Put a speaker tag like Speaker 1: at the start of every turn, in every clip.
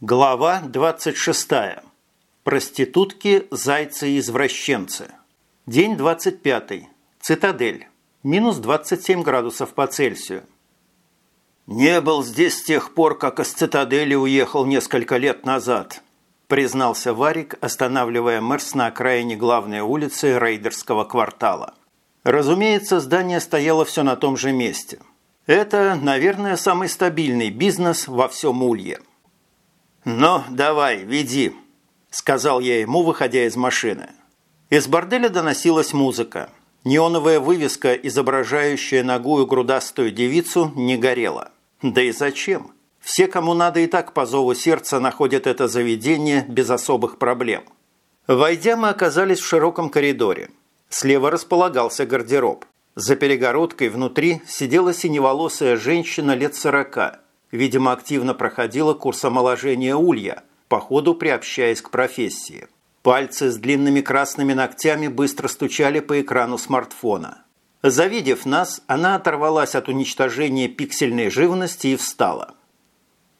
Speaker 1: Глава 26. Проститутки, зайцы и извращенцы. День 25. Цитадель. Минус 27 градусов по Цельсию. «Не был здесь с тех пор, как из цитадели уехал несколько лет назад», признался Варик, останавливая Мерс на окраине главной улицы рейдерского квартала. Разумеется, здание стояло все на том же месте. Это, наверное, самый стабильный бизнес во всем Улье – «Ну, давай, веди», – сказал я ему, выходя из машины. Из борделя доносилась музыка. Неоновая вывеска, изображающая ногую грудастую девицу, не горела. Да и зачем? Все, кому надо и так по зову сердца, находят это заведение без особых проблем. Войдя, мы оказались в широком коридоре. Слева располагался гардероб. За перегородкой внутри сидела синеволосая женщина лет сорока – Видимо, активно проходила курс омоложения улья, по ходу приобщаясь к профессии. Пальцы с длинными красными ногтями быстро стучали по экрану смартфона. Завидев нас, она оторвалась от уничтожения пиксельной живности и встала.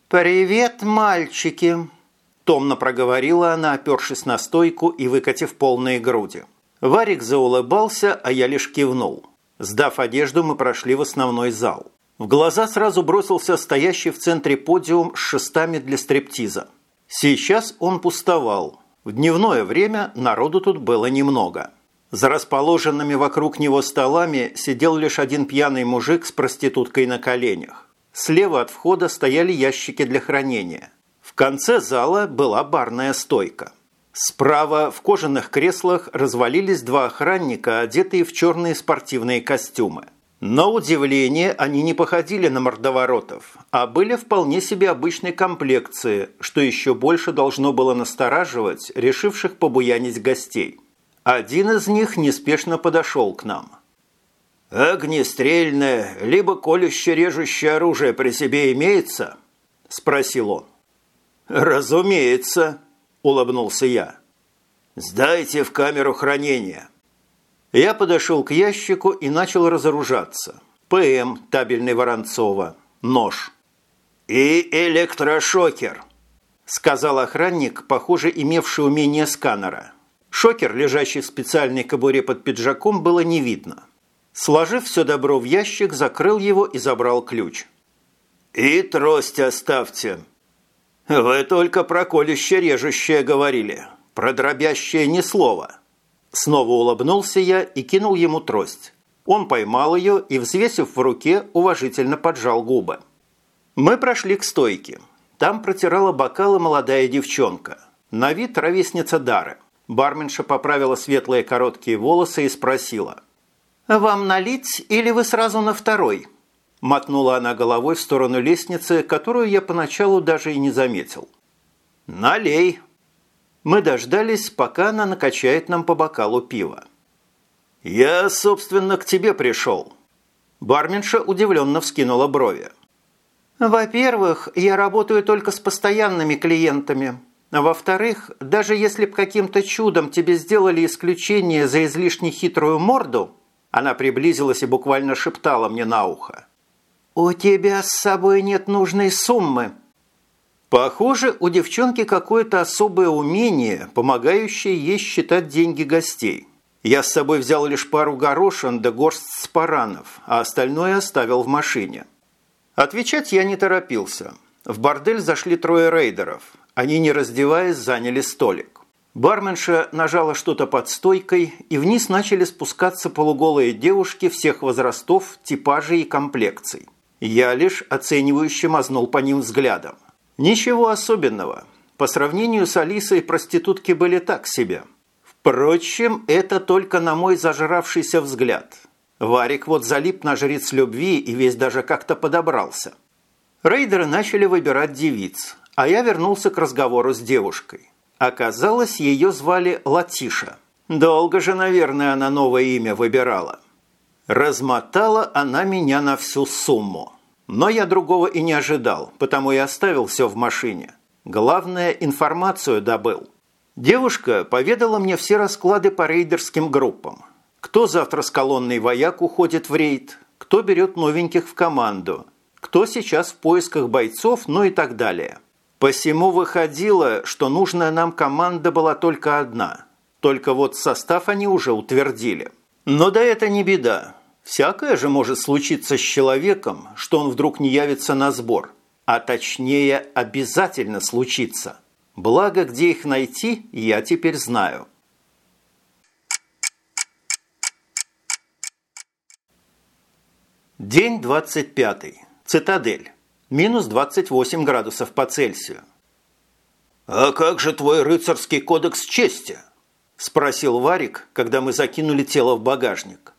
Speaker 1: «Привет, мальчики!» Томно проговорила она, опершись на стойку и выкатив полные груди. Варик заулыбался, а я лишь кивнул. Сдав одежду, мы прошли в основной зал. В глаза сразу бросился стоящий в центре подиум с шестами для стриптиза. Сейчас он пустовал. В дневное время народу тут было немного. За расположенными вокруг него столами сидел лишь один пьяный мужик с проституткой на коленях. Слева от входа стояли ящики для хранения. В конце зала была барная стойка. Справа в кожаных креслах развалились два охранника, одетые в черные спортивные костюмы. На удивление они не походили на мордоворотов, а были вполне себе обычной комплекции, что еще больше должно было настораживать решивших побуянить гостей. Один из них неспешно подошел к нам. «Огнестрельное, либо колюще-режущее оружие при себе имеется?» – спросил он. «Разумеется», – улыбнулся я. «Сдайте в камеру хранения», я подошел к ящику и начал разоружаться. ПМ табельный Воронцова. Нож. «И электрошокер», – сказал охранник, похоже, имевший умение сканера. Шокер, лежащий в специальной кобуре под пиджаком, было не видно. Сложив все добро в ящик, закрыл его и забрал ключ. «И трость оставьте». «Вы только про колюще-режущее говорили, про дробящее ни слова». Снова улыбнулся я и кинул ему трость. Он поймал ее и, взвесив в руке, уважительно поджал губы. Мы прошли к стойке. Там протирала бокалы молодая девчонка. На вид ровесница Дары. Барменша поправила светлые короткие волосы и спросила. «Вам налить или вы сразу на второй?» Мотнула она головой в сторону лестницы, которую я поначалу даже и не заметил. «Налей!» Мы дождались, пока она накачает нам по бокалу пива. «Я, собственно, к тебе пришел». Барменша удивленно вскинула брови. «Во-первых, я работаю только с постоянными клиентами. Во-вторых, даже если б каким-то чудом тебе сделали исключение за излишне хитрую морду, она приблизилась и буквально шептала мне на ухо. «У тебя с собой нет нужной суммы, Похоже, у девчонки какое-то особое умение, помогающее ей считать деньги гостей. Я с собой взял лишь пару горошин да горсть спаранов, а остальное оставил в машине. Отвечать я не торопился. В бордель зашли трое рейдеров. Они, не раздеваясь, заняли столик. Барменша нажала что-то под стойкой, и вниз начали спускаться полуголые девушки всех возрастов, типажей и комплекций. Я лишь оценивающе мазнул по ним взглядом. Ничего особенного. По сравнению с Алисой проститутки были так себе. Впрочем, это только на мой зажравшийся взгляд. Варик вот залип на жриц любви и весь даже как-то подобрался. Рейдеры начали выбирать девиц, а я вернулся к разговору с девушкой. Оказалось, ее звали Латиша. Долго же, наверное, она новое имя выбирала. Размотала она меня на всю сумму. Но я другого и не ожидал, потому и оставил все в машине. Главное, информацию добыл. Девушка поведала мне все расклады по рейдерским группам. Кто завтра с колонной вояк уходит в рейд, кто берет новеньких в команду, кто сейчас в поисках бойцов, ну и так далее. Посему выходило, что нужная нам команда была только одна. Только вот состав они уже утвердили. Но да это не беда. Всякое же может случиться с человеком, что он вдруг не явится на сбор. А точнее, обязательно случится. Благо, где их найти, я теперь знаю. День 25. Цитадель. Минус 28 градусов по Цельсию. «А как же твой рыцарский кодекс чести?» – спросил Варик, когда мы закинули тело в багажник.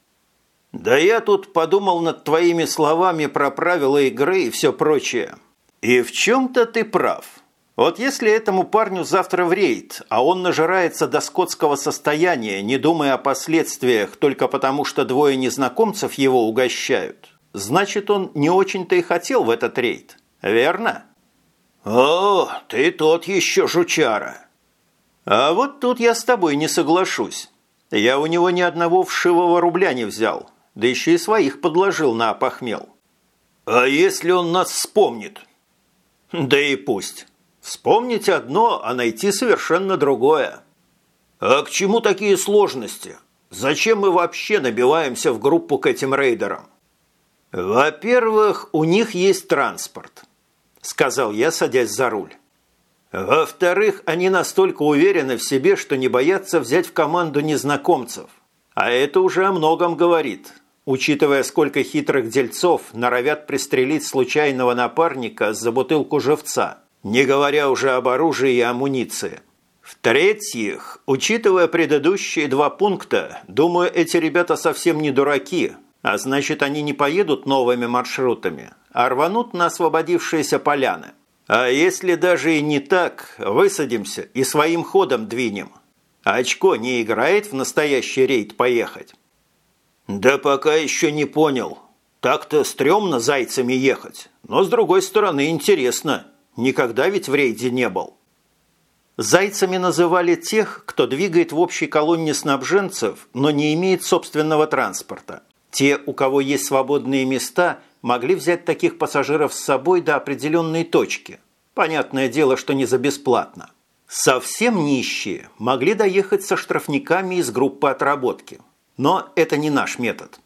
Speaker 1: «Да я тут подумал над твоими словами про правила игры и все прочее. И в чем-то ты прав. Вот если этому парню завтра в рейд, а он нажирается до скотского состояния, не думая о последствиях только потому, что двое незнакомцев его угощают, значит, он не очень-то и хотел в этот рейд, верно? О, ты тот еще жучара. А вот тут я с тобой не соглашусь. Я у него ни одного вшивого рубля не взял, да еще и своих подложил на опохмел. А если он нас вспомнит? Да и пусть. Вспомнить одно, а найти совершенно другое. А к чему такие сложности? Зачем мы вообще набиваемся в группу к этим рейдерам? «Во-первых, у них есть транспорт», – сказал я, садясь за руль. «Во-вторых, они настолько уверены в себе, что не боятся взять в команду незнакомцев. А это уже о многом говорит, учитывая, сколько хитрых дельцов норовят пристрелить случайного напарника за бутылку живца, не говоря уже об оружии и амуниции». В-третьих, учитывая предыдущие два пункта, думаю, эти ребята совсем не дураки – а значит, они не поедут новыми маршрутами, а рванут на освободившиеся поляны. А если даже и не так, высадимся и своим ходом двинем. А очко не играет в настоящий рейд поехать? Да пока еще не понял. Так-то стрёмно зайцами ехать, но с другой стороны интересно. Никогда ведь в рейде не был. Зайцами называли тех, кто двигает в общей колонне снабженцев, но не имеет собственного транспорта. Те, у кого есть свободные места, могли взять таких пассажиров с собой до определенной точки. Понятное дело, что не за бесплатно. Совсем нищие могли доехать со штрафниками из группы отработки. Но это не наш метод.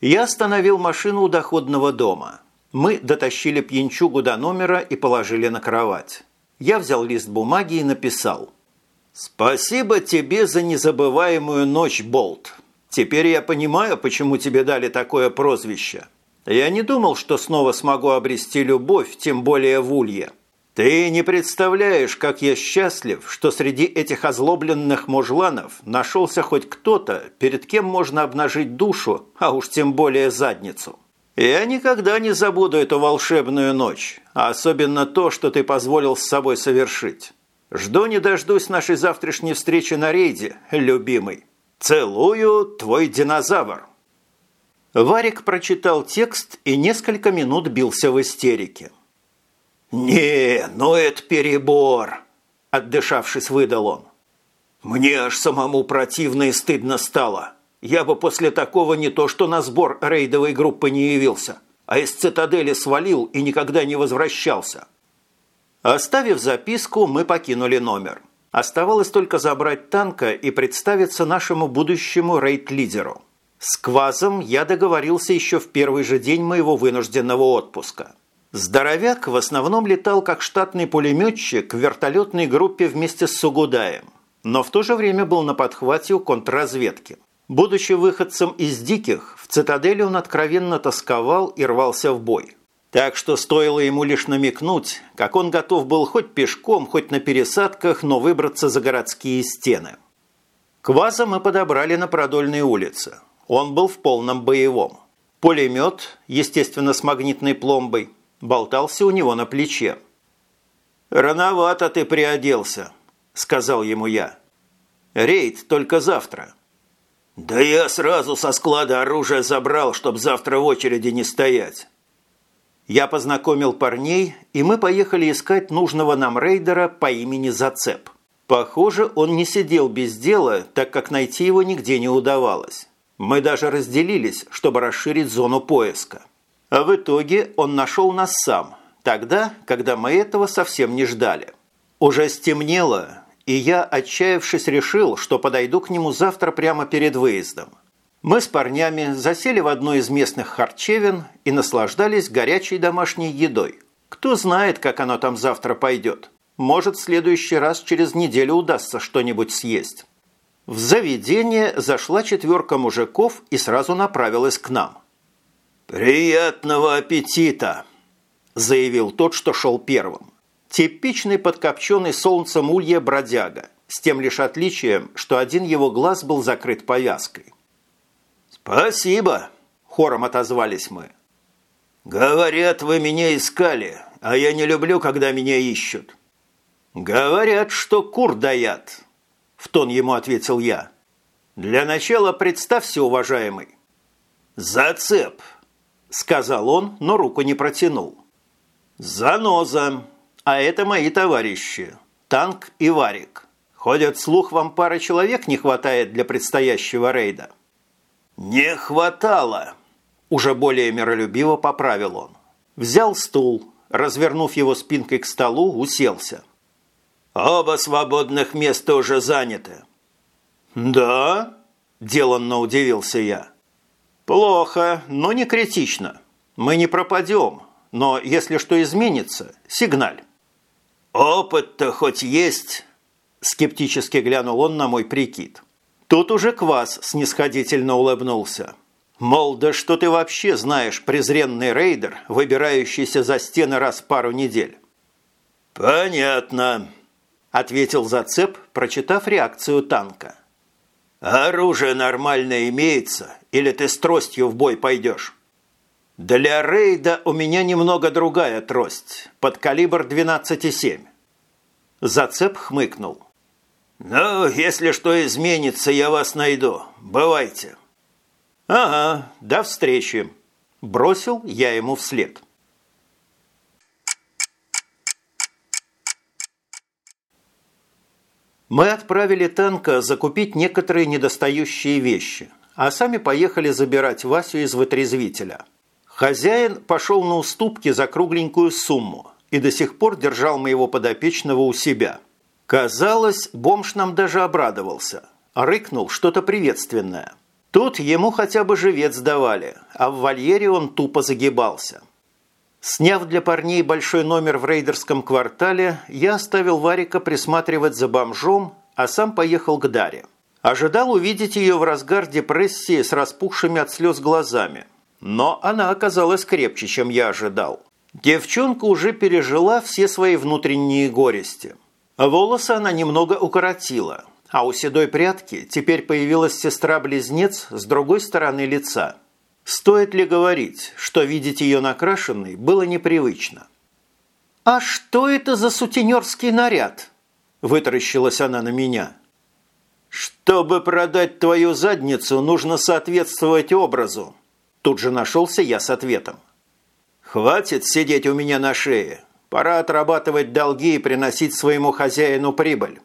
Speaker 1: Я остановил машину у доходного дома. Мы дотащили пьянчугу до номера и положили на кровать. Я взял лист бумаги и написал «Спасибо тебе за незабываемую ночь, Болт. Теперь я понимаю, почему тебе дали такое прозвище. Я не думал, что снова смогу обрести любовь, тем более в Улье. Ты не представляешь, как я счастлив, что среди этих озлобленных мужланов нашелся хоть кто-то, перед кем можно обнажить душу, а уж тем более задницу. Я никогда не забуду эту волшебную ночь, а особенно то, что ты позволил с собой совершить. Жду не дождусь нашей завтрашней встречи на рейде, любимый. «Целую, твой динозавр!» Варик прочитал текст и несколько минут бился в истерике. «Не, ну это перебор!» – отдышавшись, выдал он. «Мне аж самому противно и стыдно стало. Я бы после такого не то что на сбор рейдовой группы не явился, а из цитадели свалил и никогда не возвращался». Оставив записку, мы покинули номер. Оставалось только забрать танка и представиться нашему будущему рейд-лидеру. С Квазом я договорился еще в первый же день моего вынужденного отпуска. Здоровяк в основном летал как штатный пулеметчик в вертолетной группе вместе с Сугудаем, но в то же время был на подхвате у контрразведки. Будучи выходцем из диких, в цитадели он откровенно тосковал и рвался в бой. Так что стоило ему лишь намекнуть, как он готов был хоть пешком, хоть на пересадках, но выбраться за городские стены. Кваза мы подобрали на Продольной улице. Он был в полном боевом. Пулемет, естественно, с магнитной пломбой, болтался у него на плече. «Рановато ты приоделся», – сказал ему я. «Рейд только завтра». «Да я сразу со склада оружие забрал, чтоб завтра в очереди не стоять». Я познакомил парней, и мы поехали искать нужного нам рейдера по имени Зацеп. Похоже, он не сидел без дела, так как найти его нигде не удавалось. Мы даже разделились, чтобы расширить зону поиска. А в итоге он нашел нас сам, тогда, когда мы этого совсем не ждали. Уже стемнело, и я, отчаявшись, решил, что подойду к нему завтра прямо перед выездом. Мы с парнями засели в одной из местных харчевин и наслаждались горячей домашней едой. Кто знает, как оно там завтра пойдет. Может, в следующий раз через неделю удастся что-нибудь съесть. В заведение зашла четверка мужиков и сразу направилась к нам.
Speaker 2: «Приятного аппетита!» – заявил тот, что шел первым.
Speaker 1: Типичный подкопченный солнцем улья бродяга, с тем лишь отличием, что один его глаз был закрыт повязкой.
Speaker 2: «Спасибо!» – хором отозвались мы. «Говорят, вы меня искали, а я не люблю, когда меня ищут».
Speaker 1: «Говорят, что кур даят», – в тон ему ответил я. «Для начала представься, уважаемый».
Speaker 2: «Зацеп», – сказал он, но руку не протянул.
Speaker 1: «Заноза», а это мои товарищи. Танк и Варик. Ходят слух, вам пары человек не хватает для предстоящего рейда.
Speaker 2: Не хватало.
Speaker 1: Уже более миролюбиво поправил он. Взял стул, развернув его спинкой к столу, уселся.
Speaker 2: Оба свободных места уже заняты.
Speaker 1: Да? Деланно удивился я. Плохо, но не критично. Мы не пропадем, но если что изменится, сигналь.
Speaker 2: «Опыт-то хоть есть?»
Speaker 1: Скептически глянул он на мой прикид. Тут уже Квас снисходительно улыбнулся. Мол, да что ты вообще знаешь, презренный рейдер, выбирающийся за стены раз в пару недель?
Speaker 2: «Понятно», – ответил Зацеп, прочитав реакцию танка.
Speaker 1: «Оружие нормальное имеется, или ты с тростью в бой пойдешь?»
Speaker 2: Для рейда у меня немного другая трость, под калибр 12,7.
Speaker 1: Зацеп хмыкнул.
Speaker 2: «Ну, если что изменится, я вас найду. Бывайте».
Speaker 1: «Ага, до встречи», – бросил я ему вслед. Мы отправили танка закупить некоторые недостающие вещи, а сами поехали забирать Васю из вытрезвителя – Хозяин пошел на уступки за кругленькую сумму и до сих пор держал моего подопечного у себя. Казалось, бомж нам даже обрадовался. Рыкнул что-то приветственное. Тут ему хотя бы живец давали, а в вольере он тупо загибался. Сняв для парней большой номер в рейдерском квартале, я оставил Варика присматривать за бомжом, а сам поехал к Даре. Ожидал увидеть ее в разгар депрессии с распухшими от слез глазами – но она оказалась крепче, чем я ожидал. Девчонка уже пережила все свои внутренние горести. Волосы она немного укоротила, а у седой прятки теперь появилась сестра-близнец с другой стороны лица. Стоит ли говорить, что видеть ее накрашенной было непривычно? «А что это за сутенерский наряд?» – вытаращилась она на меня. «Чтобы продать твою задницу, нужно соответствовать образу», Тут же нашелся я с ответом. «Хватит сидеть у меня на шее. Пора отрабатывать долги и приносить своему хозяину прибыль».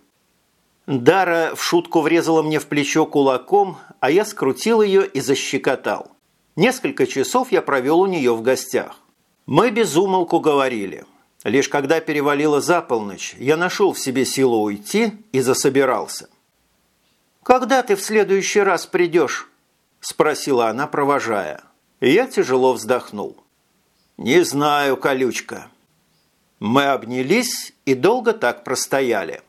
Speaker 1: Дара в шутку врезала мне в плечо кулаком, а я скрутил ее и защекотал. Несколько часов я провел у нее в гостях. Мы без умолку говорили. Лишь когда перевалило за полночь, я нашел в себе силу уйти и засобирался. «Когда ты в следующий раз придешь?» спросила она, провожая. Я тяжело вздохнул. «Не знаю, колючка». Мы обнялись и долго так простояли.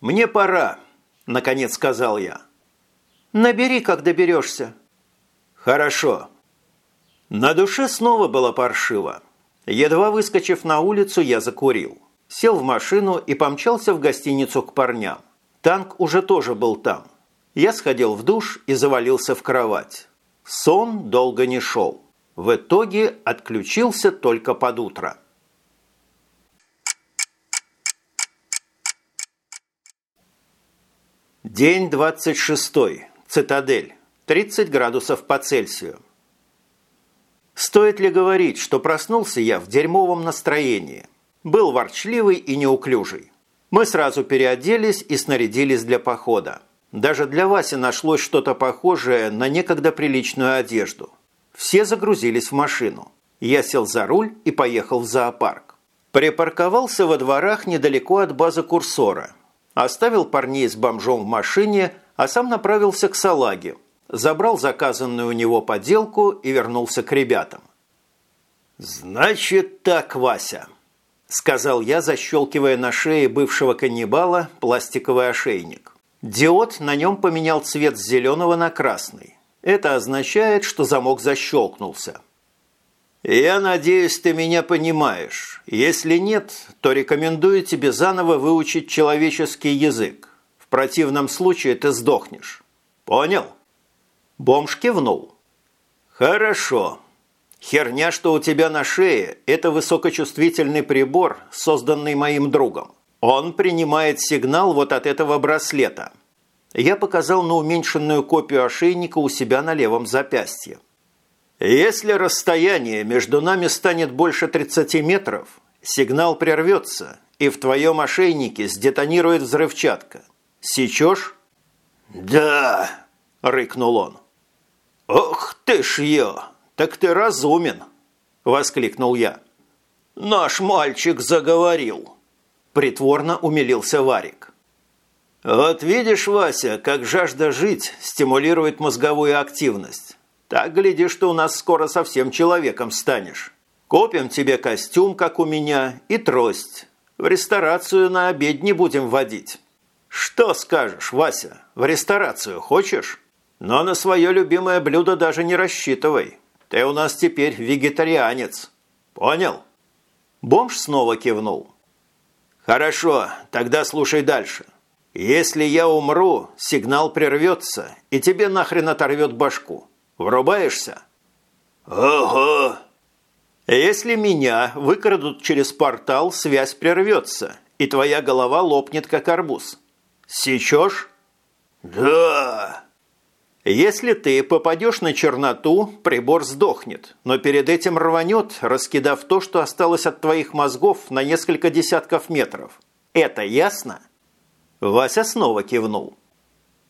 Speaker 1: «Мне пора», – наконец сказал я. «Набери, как доберешься». «Хорошо». На душе снова было паршиво. Едва выскочив на улицу, я закурил. Сел в машину и помчался в гостиницу к парням. Танк уже тоже был там. Я сходил в душ и завалился в кровать. Сон долго не шел. В итоге отключился только под утро. День 26. Цитадель. 30 градусов по Цельсию. Стоит ли говорить, что проснулся я в дерьмовом настроении? Был ворчливый и неуклюжий. Мы сразу переоделись и снарядились для похода. Даже для Васи нашлось что-то похожее на некогда приличную одежду. Все загрузились в машину. Я сел за руль и поехал в зоопарк. Припарковался во дворах недалеко от базы курсора. Оставил парней с бомжом в машине, а сам направился к салаге. Забрал заказанную у него поделку и вернулся к ребятам. «Значит так, Вася», – сказал я, защелкивая на шее бывшего каннибала пластиковый ошейник. Диод на нем поменял цвет с зеленого на красный. Это означает, что замок защелкнулся. «Я надеюсь, ты меня понимаешь. Если нет, то рекомендую тебе заново выучить человеческий язык. В противном случае ты сдохнешь. Понял?» Бомж кивнул. «Хорошо. Херня, что у тебя на шее, это высокочувствительный прибор, созданный моим другом. Он принимает сигнал вот от этого браслета. Я показал на уменьшенную копию ошейника у себя на левом запястье. Если расстояние между нами станет больше 30 метров, сигнал прервется, и в твоем ошейнике сдетонирует взрывчатка. Сечешь? «Да!» – рыкнул он. «Ох ты ж ё! Так ты разумен!» – воскликнул я. «Наш мальчик заговорил!» – притворно умилился Варик. «Вот видишь, Вася, как жажда жить стимулирует мозговую активность. Так, гляди, что у нас скоро совсем человеком станешь. Купим тебе костюм, как у меня, и трость. В ресторацию на обед не будем водить. Что скажешь, Вася, в ресторацию хочешь? Но на свое любимое блюдо даже не рассчитывай. Ты у нас теперь вегетарианец. Понял?» Бомж снова кивнул. «Хорошо, тогда слушай дальше. Если я умру, сигнал прервется, и тебе нахрен оторвет башку. Врубаешься?» «Ого!» «Если меня выкрадут через портал, связь прервется, и твоя голова лопнет, как арбуз. Сечешь?» «Да!» Если ты попадешь на черноту, прибор сдохнет, но перед этим рванет, раскидав то, что осталось от твоих мозгов на несколько десятков метров. Это ясно?» Вася снова кивнул.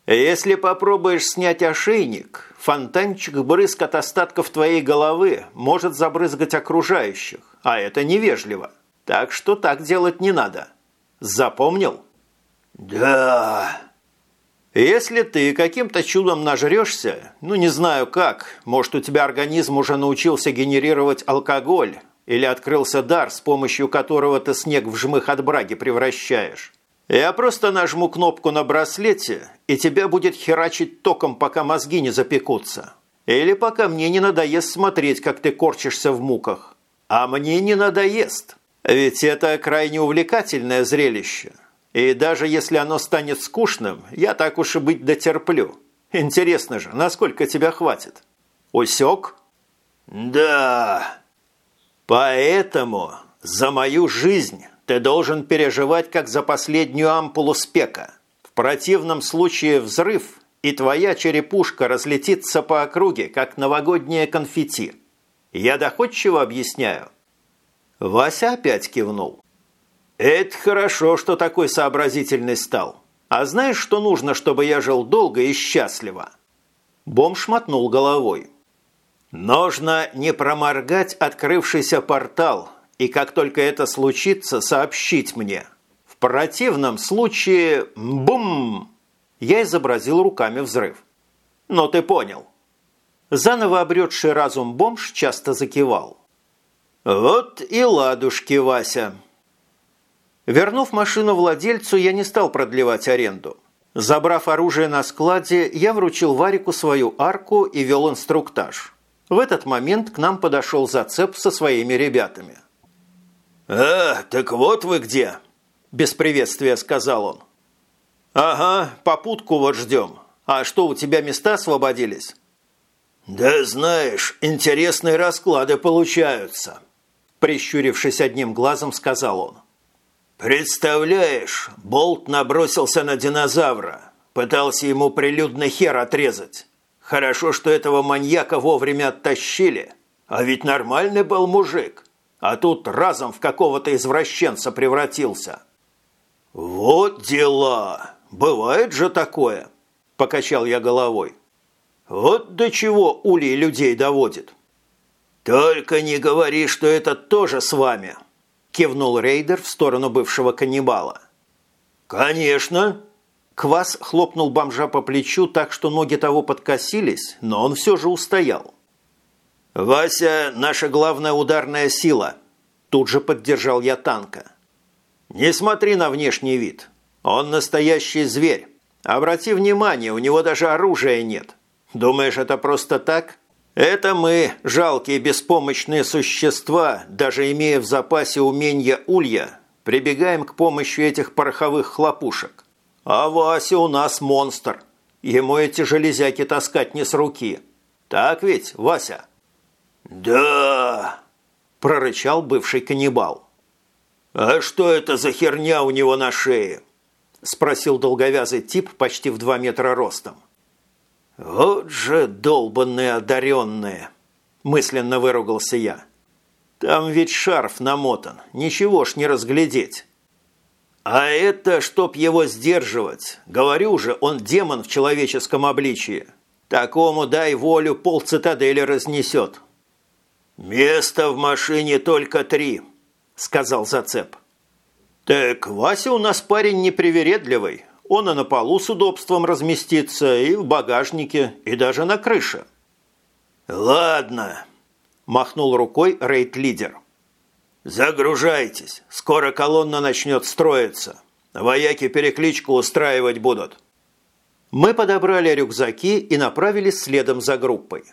Speaker 1: «Если попробуешь снять ошейник, фонтанчик брызг от остатков твоей головы может забрызгать окружающих, а это невежливо. Так что так делать не надо. Запомнил?» «Да...» Если ты каким-то чудом нажрешься, ну не знаю как, может у тебя организм уже научился генерировать алкоголь или открылся дар, с помощью которого ты снег в жмых от браги превращаешь. Я просто нажму кнопку на браслете, и тебя будет херачить током, пока мозги не запекутся. Или пока мне не надоест смотреть, как ты корчишься в муках. А мне не надоест, ведь это крайне увлекательное зрелище. И даже если оно станет скучным, я так уж и быть дотерплю. Интересно же, насколько тебя хватит? Усек? Да. Поэтому за мою жизнь ты должен переживать, как за последнюю ампулу спека. В противном случае взрыв, и твоя черепушка разлетится по округе, как новогоднее конфетти. Я доходчиво объясняю. Вася опять кивнул. «Это хорошо, что такой сообразительный стал. А знаешь, что нужно, чтобы я жил долго и счастливо?» Бомж мотнул головой. «Нужно не проморгать открывшийся портал, и как только это случится, сообщить мне. В противном случае... Бум!» Я изобразил руками взрыв. «Но ты понял». Заново обретший разум бомж часто закивал. «Вот и ладушки, Вася!» Вернув машину владельцу, я не стал продлевать аренду. Забрав оружие на складе, я вручил Варику свою арку и вел инструктаж. В этот момент к нам подошел зацеп со своими ребятами. «А, так вот вы где!» – без приветствия сказал он. «Ага, попутку вот ждем. А что, у тебя места освободились?» «Да знаешь, интересные расклады получаются», – прищурившись одним глазом, сказал он. «Представляешь, Болт набросился на динозавра, пытался ему прилюдно хер отрезать. Хорошо, что этого маньяка вовремя оттащили, а ведь нормальный был мужик, а тут разом в какого-то извращенца превратился». «Вот дела! Бывает же такое!» – покачал я головой. «Вот до чего улей людей доводит».
Speaker 2: «Только не говори, что это тоже с вами!» – кивнул рейдер в сторону бывшего каннибала. «Конечно!» Квас хлопнул бомжа по плечу так, что ноги того подкосились, но он все же устоял. «Вася – наша главная ударная сила», – тут же поддержал я танка. «Не смотри на внешний вид. Он настоящий зверь. Обрати внимание, у него даже оружия нет. Думаешь, это просто так?» Это мы, жалкие беспомощные существа, даже имея в запасе умения улья, прибегаем к помощи этих пороховых хлопушек. А Вася у нас монстр. Ему эти железяки таскать не с руки. Так ведь, Вася? Да, прорычал бывший каннибал. А что это за херня у него на шее? Спросил долговязый тип почти в два метра ростом. «Вот же долбанные одаренные!» – мысленно выругался я. «Там ведь шарф намотан, ничего ж не разглядеть». «А это, чтоб его сдерживать. Говорю же, он демон в человеческом обличии. Такому дай волю, пол цитадели разнесет». «Места в машине только три», – сказал Зацеп. «Так Вася у нас парень непривередливый, он и на полу с удобством разместится, и в багажнике, и даже на крыше. «Ладно», – махнул рукой рейд-лидер. «Загружайтесь, скоро колонна начнет строиться. Вояки перекличку устраивать будут». Мы подобрали рюкзаки и направились следом за группой.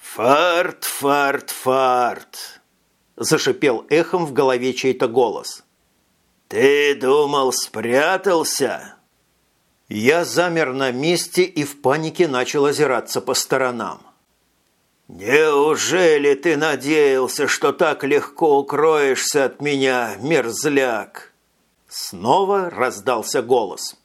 Speaker 2: «Фарт, фарт, фарт!» – зашипел эхом в голове чей-то голос – «Ты думал, спрятался?» Я замер на месте и в панике начал озираться по сторонам. «Неужели ты надеялся, что так легко укроешься от меня, мерзляк?» Снова раздался голос.